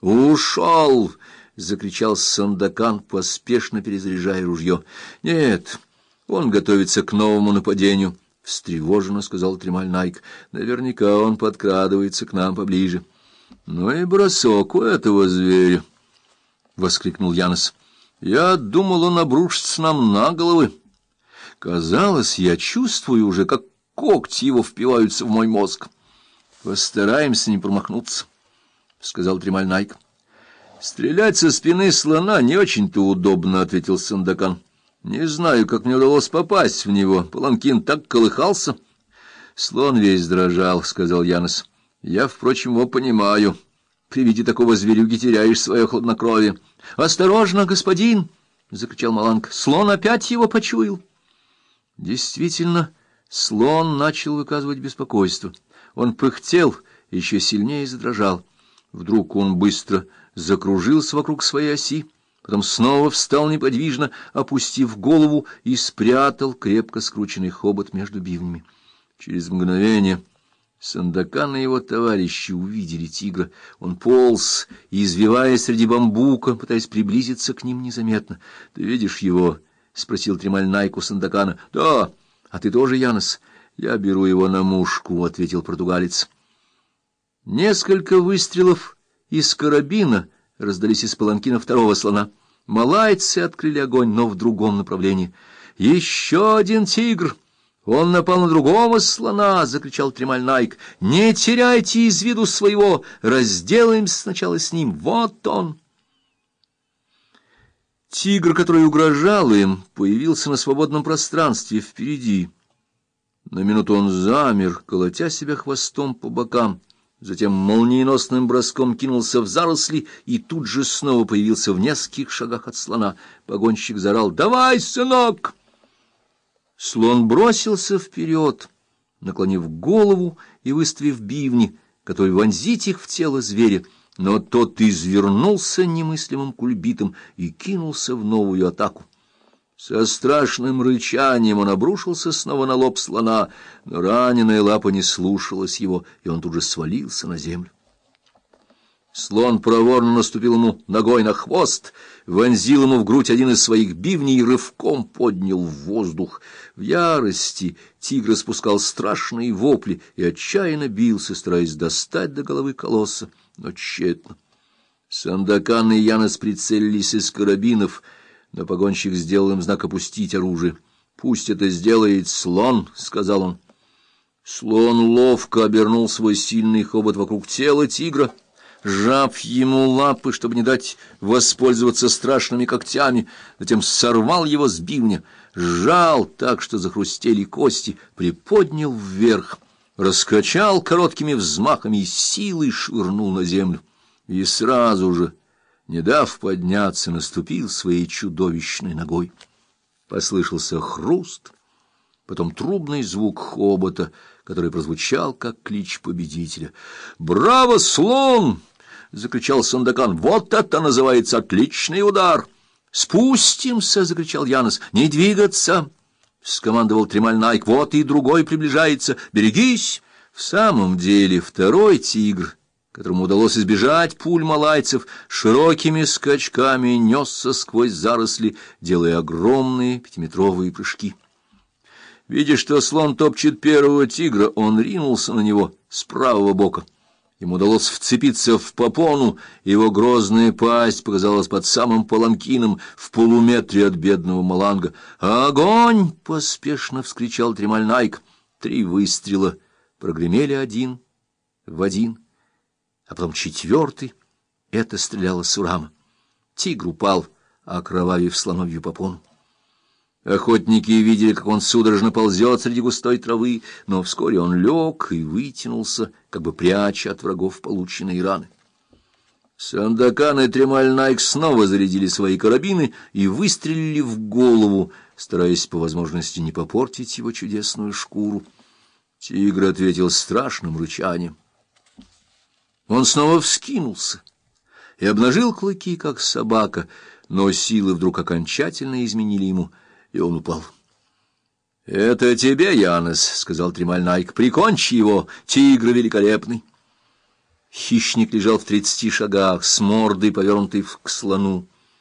«Ушел!» — закричал Сандакан, поспешно перезаряжая ружье. «Нет, он готовится к новому нападению», — встревоженно сказал Тремаль Найк. «Наверняка он подкрадывается к нам поближе». «Ну и бросок у этого зверя!» — воскликнул Янос. «Я думал, он обрушится нам на головы. Казалось, я чувствую уже, как когти его впиваются в мой мозг. Постараемся не промахнуться», — сказал Тремаль Найк. «Стрелять со спины слона не очень-то удобно», — ответил Сандакан. «Не знаю, как мне удалось попасть в него. Паланкин так колыхался». «Слон весь дрожал», — сказал Янос. «Я, впрочем, его понимаю. При виде такого зверюги теряешь свое хладнокровие». «Осторожно, господин!» — закричал Маланг. «Слон опять его почуял». Действительно, слон начал выказывать беспокойство. Он пыхтел, еще сильнее задрожал. Вдруг он быстро закружился вокруг своей оси, потом снова встал неподвижно, опустив голову и спрятал крепко скрученный хобот между бивнями. Через мгновение Сандакан и его товарищи увидели тигра. Он полз, извиваясь среди бамбука, пытаясь приблизиться к ним незаметно. — Ты видишь его? — спросил Тремаль Найку Сандакана. — Да. А ты тоже, Янос? — Я беру его на мушку, — ответил португалец. Несколько выстрелов из карабина раздались из паланкина второго слона. Малайцы открыли огонь, но в другом направлении. «Еще один тигр!» «Он напал на другого слона!» — закричал Тремаль Найк. «Не теряйте из виду своего! Разделаемся сначала с ним! Вот он!» Тигр, который угрожал им, появился на свободном пространстве впереди. На минуту он замер, колотя себя хвостом по бокам затем молниеносным броском кинулся в заросли и тут же снова появился в нескольких шагах от слона. Погонщик заорал «Давай, сынок!» Слон бросился вперед, наклонив голову и выставив бивни, которые вонзить их в тело зверя, но тот извернулся немыслимым кульбитом и кинулся в новую атаку. Со страшным рычанием он обрушился снова на лоб слона, но раненая лапа не слушалась его, и он тут же свалился на землю. Слон проворно наступил ему ногой на хвост, вонзил ему в грудь один из своих бивней и рывком поднял в воздух. В ярости тигр спускал страшные вопли и отчаянно бился, стараясь достать до головы колосса, но тщетно. Сандакан и Янос прицелились из карабинов — но погонщик сделал им знак опустить оружие. «Пусть это сделает слон», — сказал он. Слон ловко обернул свой сильный хобот вокруг тела тигра, сжав ему лапы, чтобы не дать воспользоваться страшными когтями, затем сорвал его с бивня, сжал так, что захрустели кости, приподнял вверх, раскачал короткими взмахами и силой швырнул на землю. И сразу же не дав подняться, наступил своей чудовищной ногой. Послышался хруст, потом трубный звук хобота, который прозвучал, как клич победителя. «Браво, слон!» — закричал Сандакан. «Вот это называется отличный удар!» «Спустимся!» — закричал Янос. «Не двигаться!» — скомандовал Тремаль Найк. «Вот и другой приближается! Берегись!» В самом деле второй тигр которому удалось избежать пуль малайцев, широкими скачками несся сквозь заросли, делая огромные пятиметровые прыжки. Видя, что слон топчет первого тигра, он ринулся на него с правого бока. Ему удалось вцепиться в попону, его грозная пасть показалась под самым паланкином в полуметре от бедного маланга. «Огонь!» — поспешно вскричал Тремаль Найк. Три выстрела прогремели один в один — а потом четвертый — это стреляла Сурама. Тигр упал, окровавив слоновью попону. Охотники видели, как он судорожно ползет среди густой травы, но вскоре он лег и вытянулся, как бы пряча от врагов полученные раны. Сандакан и Тремаль Найк снова зарядили свои карабины и выстрелили в голову, стараясь по возможности не попортить его чудесную шкуру. Тигр ответил страшным рычанием. Он снова вскинулся и обнажил клыки, как собака, но силы вдруг окончательно изменили ему, и он упал. — Это тебе, Янос, — сказал Тремаль Найк, — прикончи его, тигр великолепный. Хищник лежал в тридцати шагах, с мордой повернутой к слону.